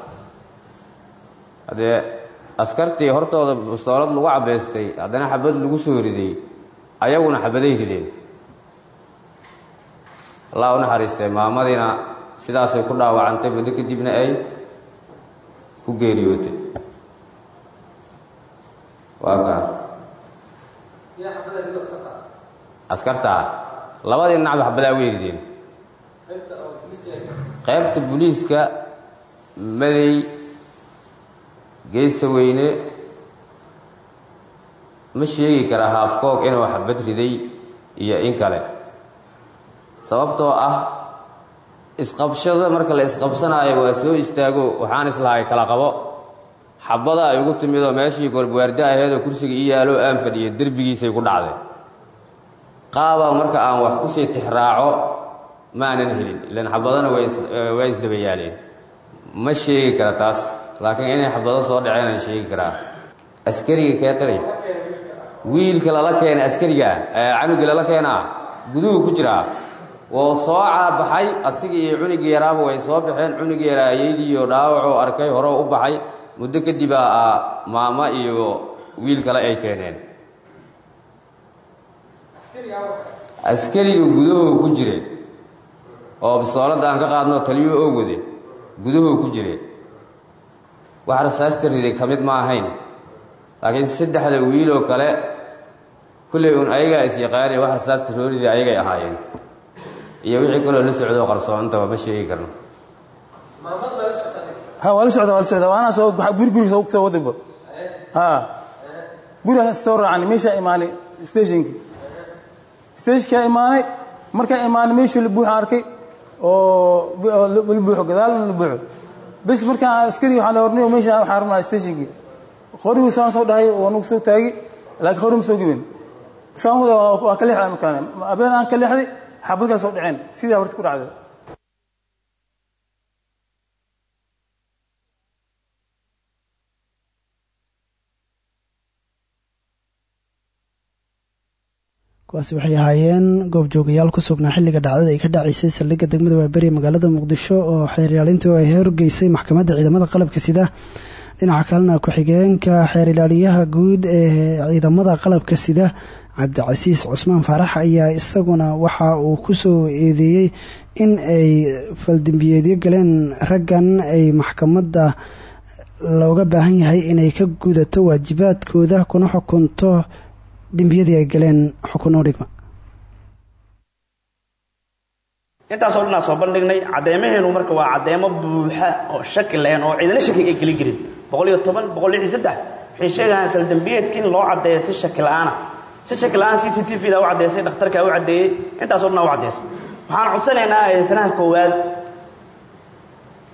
[SPEAKER 8] Haddee askartii hortooda bastoolad lagu cabbaystay haddana xabad lagu soo riday ayaguna xabaday rideen. Allah u naxariistay maamadiina sidaasay ku dhaawacantay muddo kadibna ay ku geeriyootay waa kaa askartaa labadii dhinacba xabadaa way rideen qaybta booliiska madey geesa weyne ma sheegi karaa haafkoog inuu xabad riday iyo in kale. Sababtoo ah isqabshada marka la isqabsanaayo waa soo istaago waxaan islahay kala qabo. Xabada ay ugu timidoo meeshii golbawaarda aheedoo kursiga ii yaaloo aan fadhiya derbigiisay ku dhacday. Qaabaa marka aan wax ku sii tixraaco maanan helin ilan xabadana waa isdaba yaaleen ma sheegi kara taas laakiin inay xabado soo dhaceen aan sheegi karaa. Askariga kee qilay wiilka lala keena askariga canuga lala keenaa? Guduhu ku jiraa wou soo caabaxay asiga iyo cunigii yaraaba way soo baxeen cunigii yaraa ayeydiiyo dhaawacoo arkay hore u baxay muddo kadibaa maamo iyo wiil kale ay keeneen. Askariga guduhu ku jire. Oo bisoolada aan ka qaadno taliyo oo wade guduhu ku jire. Wax rasaasta riday ka mid ma ahayn. Laakiin saddexda wiiloo kale kulley un ayagaa is-yaqaanay wax rasaasta soo riday ayagay ahaayeen iyo wixii kaloo la socdo qarsoontaba ma sheegi karno.
[SPEAKER 9] Waa la socda waa la socda. Waana soo guri guri soo soo wadayba ha. Gurigaas soo raacnay meeshaa imaanay stationkii stationkaa imaanay markaa imaanay meeshii la buuxa arkay oo la buuxo gadaalna la buuxo. Bes markaa askari waxaa la hornay meesha waxaan rabnaa stationkii qorigii saan soo dhahay oo nagu soo taagi laakiin qori ma soo gubin. Saan wada waa ka leexday markaan abeen aan ka leexday xabadkaa soo dhaceen sidaa horta ku dhacday.
[SPEAKER 2] Kuwaasi waxay ahaayeen goobjoogayaal ku sugnaa xilliga dhacdada ay ka dhacaysay saldhigga degmada waaberi magaalada muqdisho oo xeeryaalintu ay horgeysay maxkamadda ciidamada qalabka sida dhinaca kalena ku-xigeenka xeer ilaaliyaha guud ee ciidamada qalabka sida cabdicasiis cusmaan faarax ayaa isaguna waxa uu ku soo eedeeyey in ay faldembiyeedyo galeen raggan ay maxkamadda looga baahan yahay inay ka gudato waajibaadkooda kuna xukunto dembiyadii ay galeen xukun u dhigma.
[SPEAKER 7] Intaasoo dhanaa soo bandhignay caddeemaheenu marka waa caddeemo buuxa oo shaki lahayn oo ciidana shaki ay gelin jirin. Boqol iyo toban boqol faldembiyeedka in loo caddeeyo si shaki la'aana si shaki la'aan c c t v da u caddeysay dhakhtarkaa u caddeeyey intaasoo dhanaa u caddeysay waxaan codsanaynaa eedeysanaha koowaad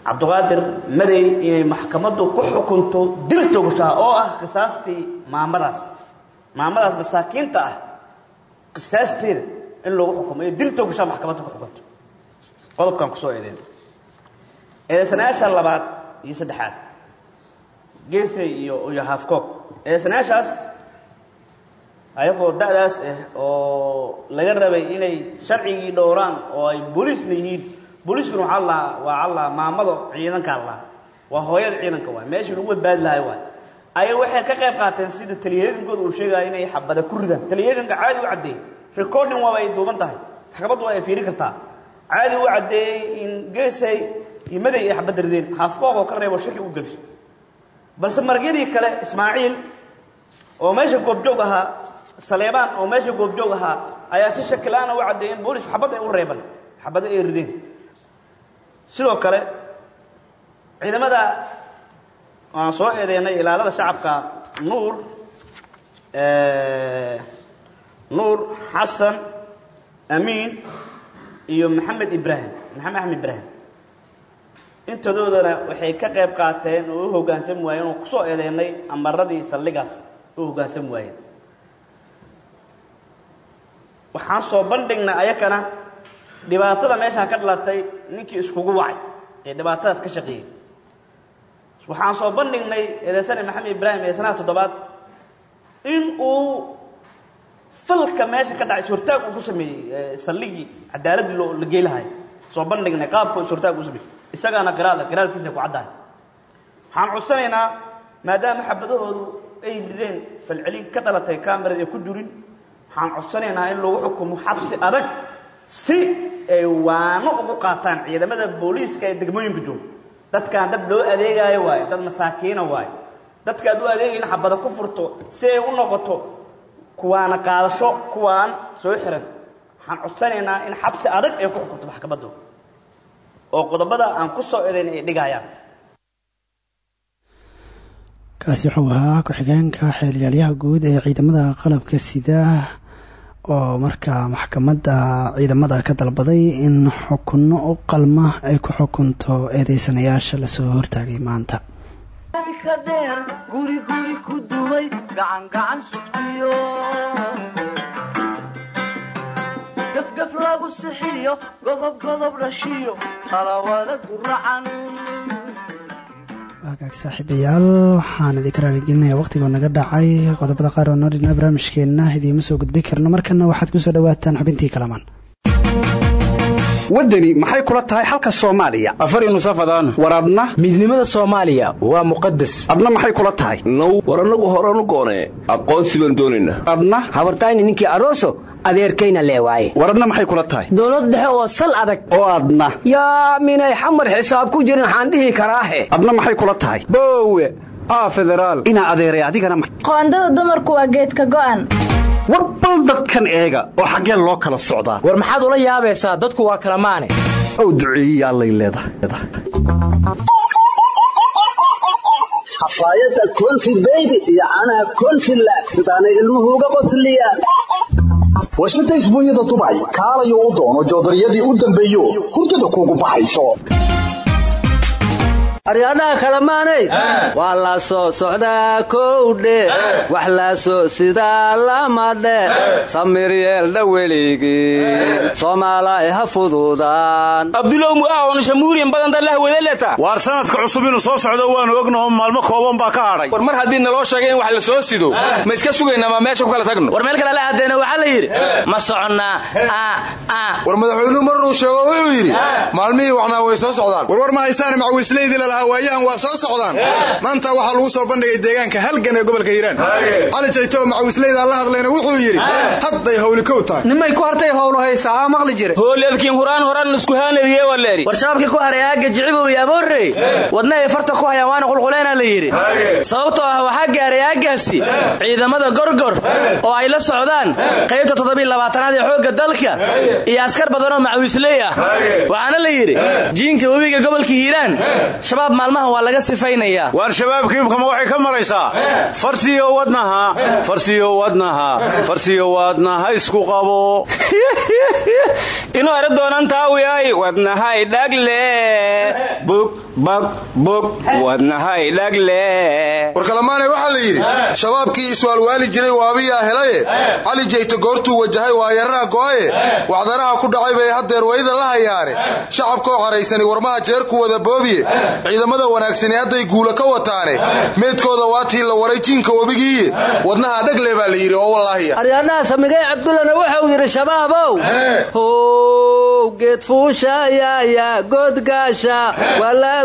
[SPEAKER 7] cabdiqaadir madey inay maxkamaddu ku xukunto dil toogashaha oo ah qisaastii maamadaas. Maamadaas masaakiinta ah qisaasteeda in loogu xukumo iyo dil toogashaha maxkamadda ku xukunto. Qodobkan ku soo eedeen eedeysanayaasha labaad iyo saddexaad geesay iyo iyo haafkoog. Eedeysanayaashaas ayagoo da'daas ah oo laga rabay inay sharcigii dhowraan oo ay booliisna yihiin booliiskuna waxaa lahaa waa allaa maamado ciidankaa lahaa waa hooyada ciidanka waay meeshii lagu badbaadi lahay waay ayaga waxay ka qayb qaateen sida taliyayankooda uu sheegaya inay xabada ku ridaan. Taliyayanka caadi u caddeeyey recording waaba ay duuban tahay. Maxkamaddu waa ay fiiri kartaa. Caadi u caddeeyey in geesay iyo maday ay xabadda rideen. Haafkoog oo ka reebo shaki u gelshay balse maragyadii kale ismaaciil oo meesha goobjoog ahaa saleebaan oo meesha goobjoog ahaa ayaa si shakila-aana u caddeeyeen boolisku xabad ay u reeban xabado ay rideen. Sidoo kale ciidamada waan soo eedeynay ilaalada shacabka nuur nuur xasan amiin iyo maxamed ibraahim maxamed axmed ibraahim. Intadoodana waxay ka qayb qaateen oo u hoggaansami waayeen oo ku soo eedeynay amaradii saldhigaas u hoggaansami waayeen waxaan soo bandhignay ayakana dhibaatada meeshaa ka dhalatay ninkii iskugu wacay ee dhibaatadaas ka shaqeeyey waxaan soo bandhignay eedeysane maxamed ibraahim ee sanaha toddobaad. In uu falka meesha ka dhacay suurtaag uu ku sameeyey saldhigii cadaaladdii loo la geelahay. Soo bandhignay qaabka suurtaag uu sameeyey isagaana qiraal qiraalkiisa ku caddahay. Waxaan codsanaynaa maadaama xabadahoodu ay rideen falcelin ka dhalatay kamarad ee ku durin waxaan codsanaynaa in lagu xukumo xabsi adag si ay waano ugu qaataan ciidamada booliiska ee degmooyinka jooga. Dadkaan dad loo adeegaayo waaye dad masaakiina waaye. Dadka ad u adeegayna xabada ku furto si ay u noqoto kuwaana qaadasho kuwaan soo xiran. Waxaan codsanaynaa in xabsi adag ay ku xukunto maxkamaddu oo qodobada aan ku soo edayn ay dhigayaan
[SPEAKER 2] kaasi wuxuu ahaa ku-xigeenka xeelyaaliyaha guud ee ciidamada qalabka sida oo markaa maxkamadda ciidamada ka dalbaday in xukunno u qalma ay ku xukunto eedeysanayaasha la soo hortaagay maanta.
[SPEAKER 1] Gafgaf sixiyo godob godob dhashiyo qalawada guracan
[SPEAKER 2] waagaag saaxiibayaal waxaan idinka raaligelinayaa wakhtigoo naga dhacay. Qodobada qaar oo noo dhinaa barnaamijkeenna idiima soo gudbi karno. Markana waxaad ku soo dhowaataan xubintii kalamaan
[SPEAKER 3] waddani maxay kula tahay xalka soomaaliya?
[SPEAKER 10] Afari nusafadaan
[SPEAKER 3] war adna?
[SPEAKER 10] Midnimada soomaaliya waa muqadas
[SPEAKER 3] adna maxay kula tahay?
[SPEAKER 11] Now war annagu horanu goonee aqoonsi baan doonaynaa
[SPEAKER 3] adna?
[SPEAKER 12] Habartayni ninkii aroso adeerkayna leewaaye
[SPEAKER 3] war adna maxay kula tahay?
[SPEAKER 12] Dowlad dhexe oo sal adag.
[SPEAKER 3] Oo adna.
[SPEAKER 12] Yaa minay xamar xisaab ku jirin waxaan dhihi karaahe.
[SPEAKER 3] Adna maxay kula tahay?
[SPEAKER 10] Boowe aa federaal.
[SPEAKER 3] Inaa adeeray adigana
[SPEAKER 13] qoondada dumarku waa geedka go'an
[SPEAKER 3] war bal dadkan eega oo xaggeen loo kala socdaa.
[SPEAKER 10] War maxaad ula yaabaysaa? Dadku waa kala maane.
[SPEAKER 3] Ow duceeyiya allay leedahay
[SPEAKER 14] xafaayadda konfi beybi iyo caanaha konfi laag sidaanay ilmuhu uga qosliyaan
[SPEAKER 15] warshada isbuunyada dubay kaalayo u doono joodariyadii u dambeeyo hurdada kuugu baxayso
[SPEAKER 12] aryadaha kalemaanay waa la soo socdaa kowdhe wax la soo sidaa lama dhe samir yeeldha weligii. Soomaalay ha fududaan.
[SPEAKER 10] Abdulow mu'aahon shamuuriyan badan dallah wedeleta
[SPEAKER 16] waar sanadka cusub inuu soo socdo waanu ognaho maalmo kooban baa ka hadhay
[SPEAKER 11] war mar haddii naloo sheegay in wax la soo sido ma iska sugaynaa maa meesha ku kala tagno.
[SPEAKER 10] War meel kale la aadeena waxaa la yidhi ma soconnaa
[SPEAKER 17] war madaxweynuhu marnuu sheego wuxuu yidhi maalmihii waxnaa way soo socdaan.
[SPEAKER 18] Warwar ma haystaane macawiislaydii lalahaa waayahan waa soo socdaan. Maanta waxaa lagu soo bandhigay deegaanka halgan ee gobolka hiiraan. Cali jayto macawiislaydaa la hadlayna wuxuu yidhi hadday howli kow tahay.
[SPEAKER 19] Nimay ku hartay howlu haysaa aa maqli jire.
[SPEAKER 10] Hooleedkiin huraan horan isku haanadiye waleeri war shabaabkii ku haray aagga jicibow iyo aboorrey wadna ay farta ku hayaan waana qulquleena la yidhi. Sababtoo ah waxaa gaaray aaggaasi ciidamada gorgor oo ay la socdaan qaybta toddobiy labaatanaad ee xoogga dalka iyo askar badan oo macawiisley ah waxaana la yidhi jiinka webiga gobolka hiiraan shabaab maalmahan waa laga sifaynayaa.
[SPEAKER 16] Waar shabaabkiibkama waxay ka maraysaa farsiyo wadnaha. Farsiyo wadnaha. Farsiyo wadnaha isku qabo.
[SPEAKER 10] Inuu ero doonaan taawiyay wadnahay dhagle. Bug bag bug wadnahay dhagle
[SPEAKER 17] war kalamaane waxaa la yidhi shabaabkii iswaalwaali jiray waabiyaa helaye cali jayto goortuu wajahay waa yaraha go'aye wacdaraha ku dhacay bay haddeer wayda la hayaane. Shacabkoo xaraysani warmaha jeerku wada boobiye ciidamada wanaagsani hadday guula ka wataane. Meedkooda waatii la waray jiinka webigiiye wadnaha dhagle baa la yidhi oo wallaahiya
[SPEAKER 12] aryadhaha samigay cabdullana wuxuu yidhi shabaabow. How geedfuushayaya godgaasha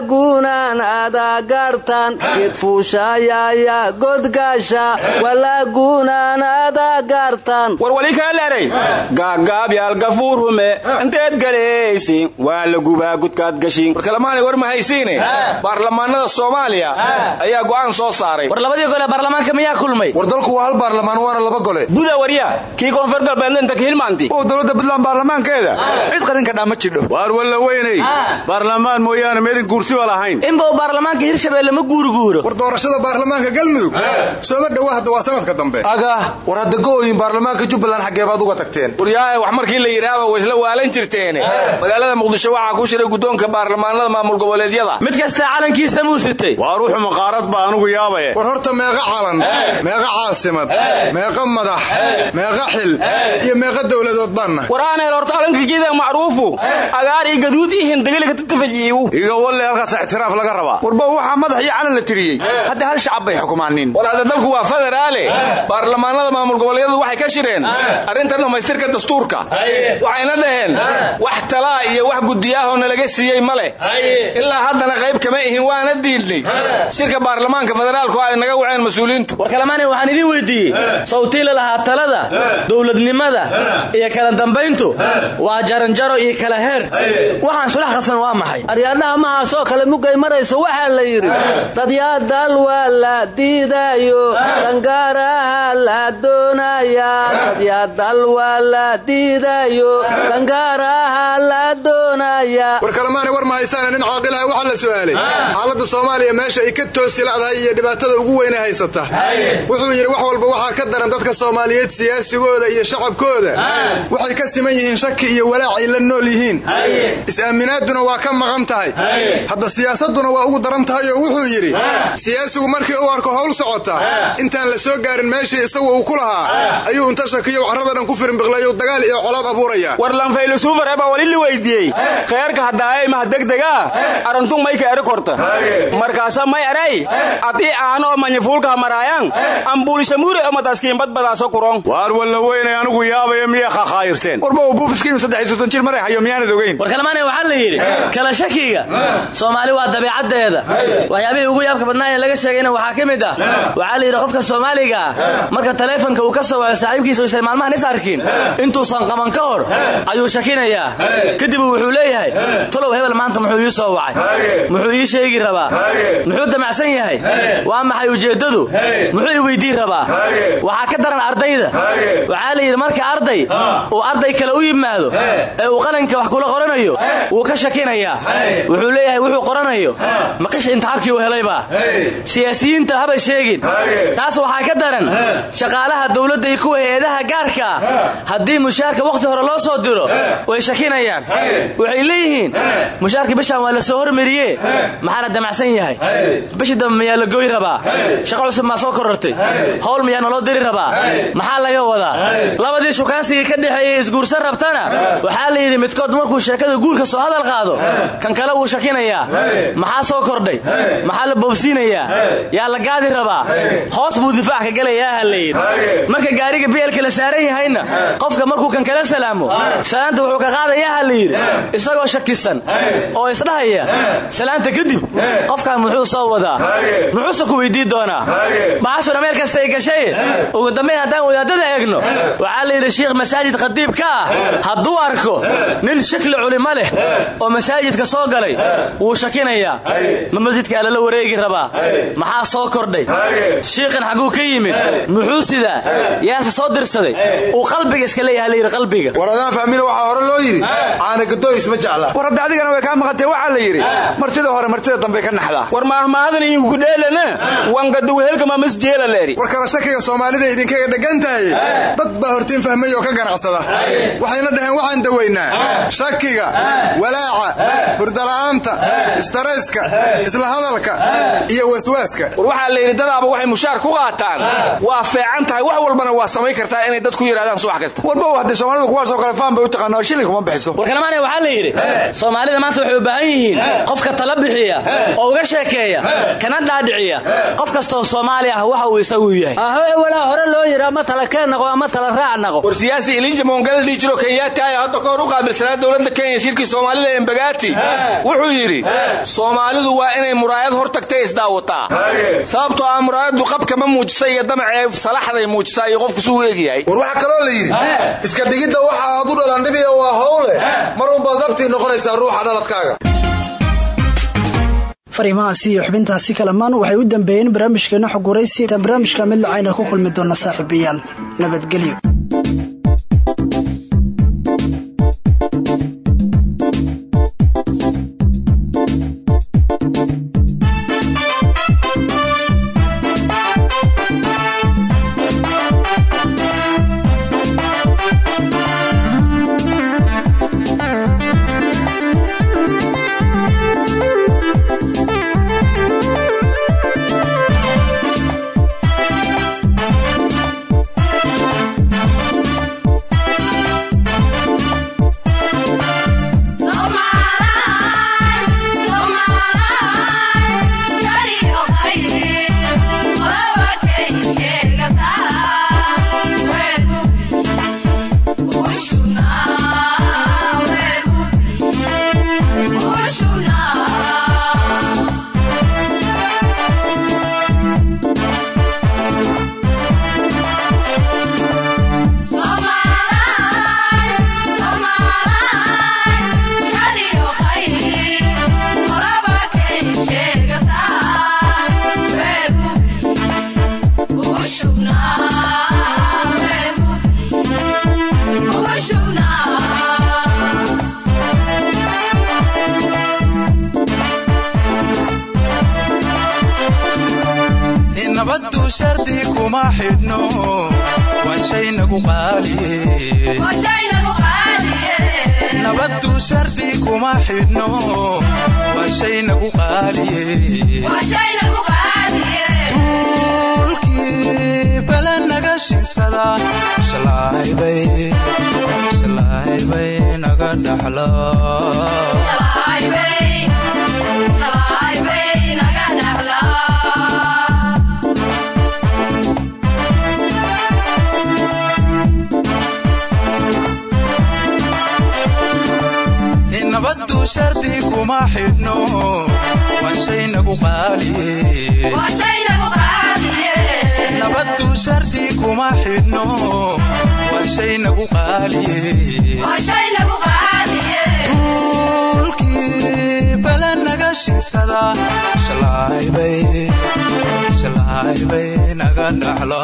[SPEAKER 12] walaaguunaan adagartan geedfuushayaya godgaasha walaaguunaan adagartan
[SPEAKER 3] war wali kaa leeray? Gaagaabyal gafuurhume inteed galaysi waa la gubaa gudkaad gashin.
[SPEAKER 11] Warkalamaanay war ma haysiine? Baarlamaanada soomaaliya ayaa go'aan soo saaray.
[SPEAKER 10] War labadii gole baarlamaanka miyaa kulmay?
[SPEAKER 17] War dalku waa hal baarlamaan waana laba gole.
[SPEAKER 3] Buda warya kii koonfur galbeedna inta kahilmaanti
[SPEAKER 16] oo dowladda puntland baarlamaankeeda. Cid qarinka dhaa ma jidho. Waar walla weynay baarlamaan mooyaane meedin guursiba lahayn
[SPEAKER 10] inbau baarlamaanka hirshabeelle ma guuriguuro
[SPEAKER 18] war doorashada baarlamaanka galmudug. Sooma dhowa hadda waa sanadka dambe.
[SPEAKER 17] Aga war hadda go'ooyin baarlamaanka jubbaland xaggee baad uga tagteen.
[SPEAKER 11] Waryaahe wax markii la yidhaahba way isla waalan jirteene magaalada muqdisho waxaa ku shiray guddoonka baarlamaanada maamul goboleedyada.
[SPEAKER 10] Mid kastaa calankiisa muu sitay.
[SPEAKER 16] Waa ruuxu maqaarad baa anugu yaabaye
[SPEAKER 18] war horta meeqa calan meeqa caasimad meeqa madax meeqa xil iyo meeqa dowladood baanna.
[SPEAKER 3] War aaneel horta calanka gida macruufu agaar iyo gaduud ihin dagaliga tatafajiiwu
[SPEAKER 16] halkaas ixtiraaf laga rabaa. Warba waxaa madax iyo calan la tiriyey. Hadda hal shacab bay xukumaaniin
[SPEAKER 11] war hadda dalku waa federaale. Baarlamaanada maamul goboleedyadu waxay ka shireen. Arrintan dhammaystirka dastuurka. Waxayna dhaheen wax talaa iyo wax gudiyaahoo nalaga siiyey ma leh. Ilaa haddana qayb kama ihin waana diidnay. Shirka baarlamaanka federaalku ay naga waceen mas'uuliyiintu
[SPEAKER 10] war kalamaanay waxaan idiin weydiiyey. Sawtiila lahaa talada dowladnimada iyo kala dambayntu. Waa jaranjaro iyo kala heer. Waxaan sulax qasan waa maxay?
[SPEAKER 12] Aryaadhaha mahaasoo kale mugay marayso waxaa la yidhi dadyaadal waa la diidayo dangaaraha la doonaya dadyaadal waa la diidayo dangaaraha la doonaya
[SPEAKER 18] war kalemaanay war ma haysaane nin caaqilaha waxaa la su'aalay. Xaaladda soomaaliya meesha ay ka toosi la'dahay iyo dhibaatada ugu weyne haysata. Wuxuu yidhi wax walba waxaa ka daran dadka soomaaliyeed siyaasigooda iyo shacabkooda. Waxay ka siman yihiin shaki iyo walaac ay la nool yihiin. Is-aaminaaduna waa ka maqan tahay hadda siyaasaduna waa ugu daran tahay oo wuxuu yidhi siyaasigu markii uu arko howl socota intaan la soo gaarin meeshii isagu uu ku lahaa ayuu inta shakiyo carrada dhan ku firinbiqlayo dagaal iyo colaad abuuraya.
[SPEAKER 3] War lanfaylusuufare baa wali la weydiiyey. Kheerka haddaayay mahadegdegaa arantun mayka eri korta. Markaasa may eray adii aan oo manyafuulkaha maraayaan. Ambuulishamuure oo madaskiinbadbadaaso kuron.
[SPEAKER 16] Waar walla weynay anigu yaabaya miyay khakhaayirteen warba uu buufiskiinu saddex iyo soddon jir maray hayo miyaanad ogeyn.
[SPEAKER 10] War kalmaanay waxaa la yidhi kala shakiga soomaali waa dabiicaddeeda waxyaabihii ugu yaabka badnaa ee laga sheegayna waxaa ka mid ah. Waxaa la yidhi qofka soomaaliga ah. Marka taleefonka uu ka soo waco saaxiibkiisa oysan maalmahan is arkin. Intuusan qaban ka hor ayuu shakinayaa. Kadib wuxuu leeyahay tolow hebel maanta muxuu ii soo wacay. Muxuu ii sheegi rabaa. Muxuu damacsan yahay. Waa maxay ujeeddadu? Muxuu i weyddiin rabaa. Waxaa ka daran ardayda. Waxaa la yidhi marka arday uu arday kale u yimaado ee uu qalanka wax kula qoranayo wuu ka shakinayaa. Wuxuu leeyahay wuxuu qoranayo. Maqish imtixaankii uu helaybaa siyaasiyiinta haba sheegin. Taas waxaa ka daran shaqaalaha dowladda iyo kuwa hay'adaha gaarka. Ah haddii mushaarka wakhti hore loo soo diro way shakinayaan. Waxay leeyihiin mushaarka bishaan waa la soo hormariye maxaana damacsan yahay? Bishii dambe miyaa la goy rabaa? Shaqo cusub maa soo korortay? Howl miyaa naloo diri rabaa? Maxaa laga wadaa? Labadii shukaansigii ka dhexeeyey isguursan rabtana waxaa la yidhi midkood markuu sheekada guurka soo hadal qaado kan kale wuu maxaa soo kordhay? Maxaa la boobsiinayaa? Yaa la gaadi rabaa? Hoos buu difaac ka gelayaa ha la yidhi marka gaariga bielka la saaran yahayna qofka markuu kan kala salaamo salaanta wuxuu ka qaadayaa ha la yidhi isagoo shakisan oo isdhahaya salaanta kadib qofkan muxuu soo wadaa? Muxuuse ku weydii doonaa? Baxashuna meel kastay gashay? Ugu dambayn haddaan wadaadada eegno waxaa la yidhi shiikh masaajid khadiib ka ah hadduu arko nin shakli culimo leh oo masaajidka soo galay wuu shakinayaa. Ma masjidka alala wareegi rabaa? Maxaa soo kordhay? Shiikhan xagguu ka yimid. Muxuu sidaa? Yaase soo dirsaday. Uu qalbiga iska leeyaha la yidhi qalbiga.
[SPEAKER 17] War adaan fahmina waxaa hore loo yidhi caanagadoo isma jecla.
[SPEAKER 16] War hadda adigana way kaa maqantee waxaa la yidhi martida hore martida dambe ka naxdaa
[SPEAKER 3] war maahmaahadan idinku dheelana? Wangada wehelka ma masjeela leeri.
[SPEAKER 18] War kala shakiga soomaalida idinkaga dhegan tahay dad baa hortiin fahmay oo ka ganacsada. Waxayna dhaheen waxaan dawaynaa shakiga walaaca hurdala'aanta istarayska isla hadalka iyo waswaaska.
[SPEAKER 11] War waxaa la yidhi dadaaba waxay mushaar ku qaataan. Waa feecan tahay wax walbana waa samayn kartaa inay dad ku yidhahdaan subax kasta.
[SPEAKER 16] Warba hadday soomaalidu kuwaasoo kale faan bay u taqaanaa shilin kuma bixiso.
[SPEAKER 10] War kalamaane waxaa la yidhi soomaalida maanta waxay u baahan yihiin qofka tala bixiya oo uga sheekeeya kana dhaadhiciya. Qof kastoo soomaali ah waxa uu isagu yahay.
[SPEAKER 12] Ahoe walaa hore loo yidhi ama tala ama tala
[SPEAKER 11] war siyaasi ilinja moongala dhihi jiro kenyaati aya hadda kahor u qaabilsanaa dowladda kenya shirkii soomaalida embagaati wuxuu yidhi soomaalidu waa inay muraayad hor tagtay isdaawataa sababtoo ah muraayaddu qabka ma muujisa iyo damacee salaxday muujisaa iyo qofku suu eegyahay
[SPEAKER 18] war waxaa kaloo la yidhi iska dhigidda waxa aad u dhalandhibiya waa howle mar unbaad dabtii noqonaysaa ruuxa dhaladkaaga.
[SPEAKER 5] Fariimahaasi iyo xubintaasi kalamaan waxay u dambeeyeen barnaamijkeena xogwaraysi barnaamijka mid lacayna ku kulmi doona saaxiibayaal. Nabadgelyo
[SPEAKER 20] kuma xidhno waa shay nagu qaaliye nabaddu shardi kuma xidhno waa shay nagu qaaliye duulkii naga shinsada naga dhaxlo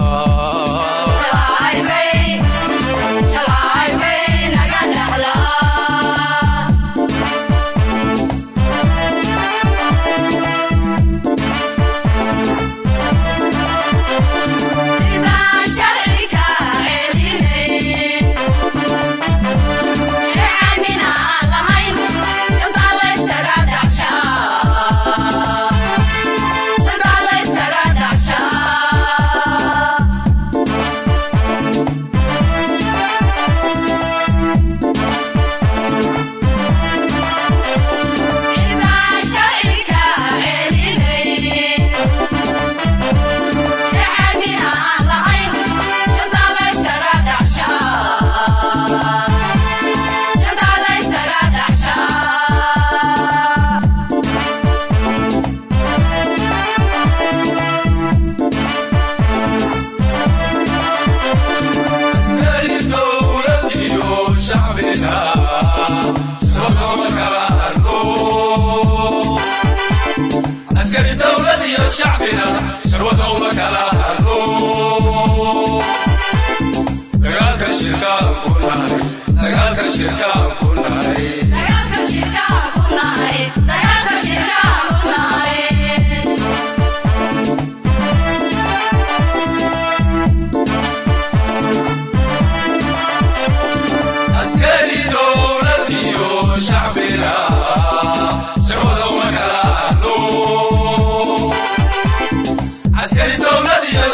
[SPEAKER 20] dagaalka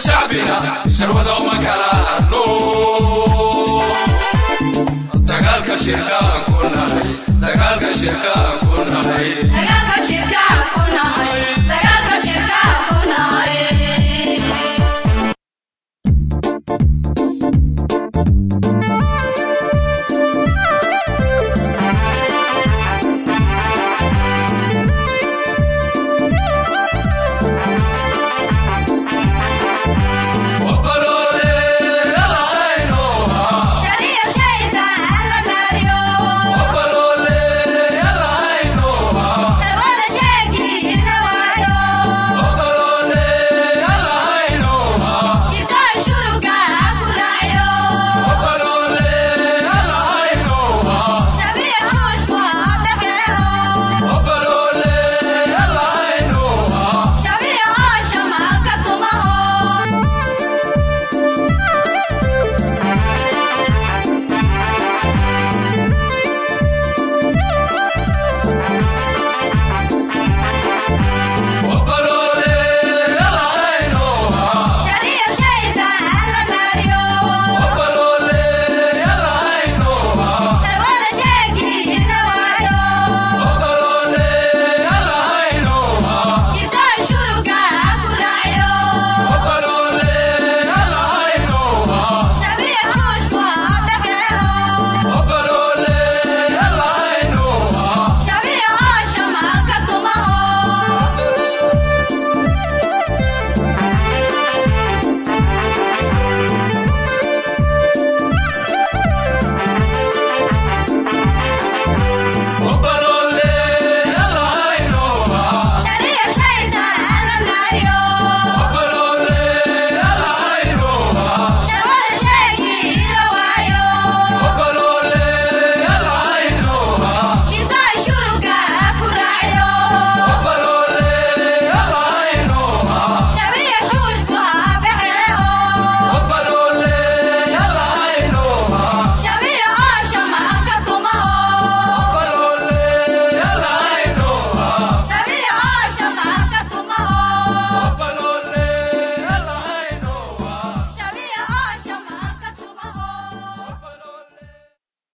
[SPEAKER 20] shacbiga sharwada uma kala arno dagaalka shirka aan ku nahay dagaalka shirka aan ku nahay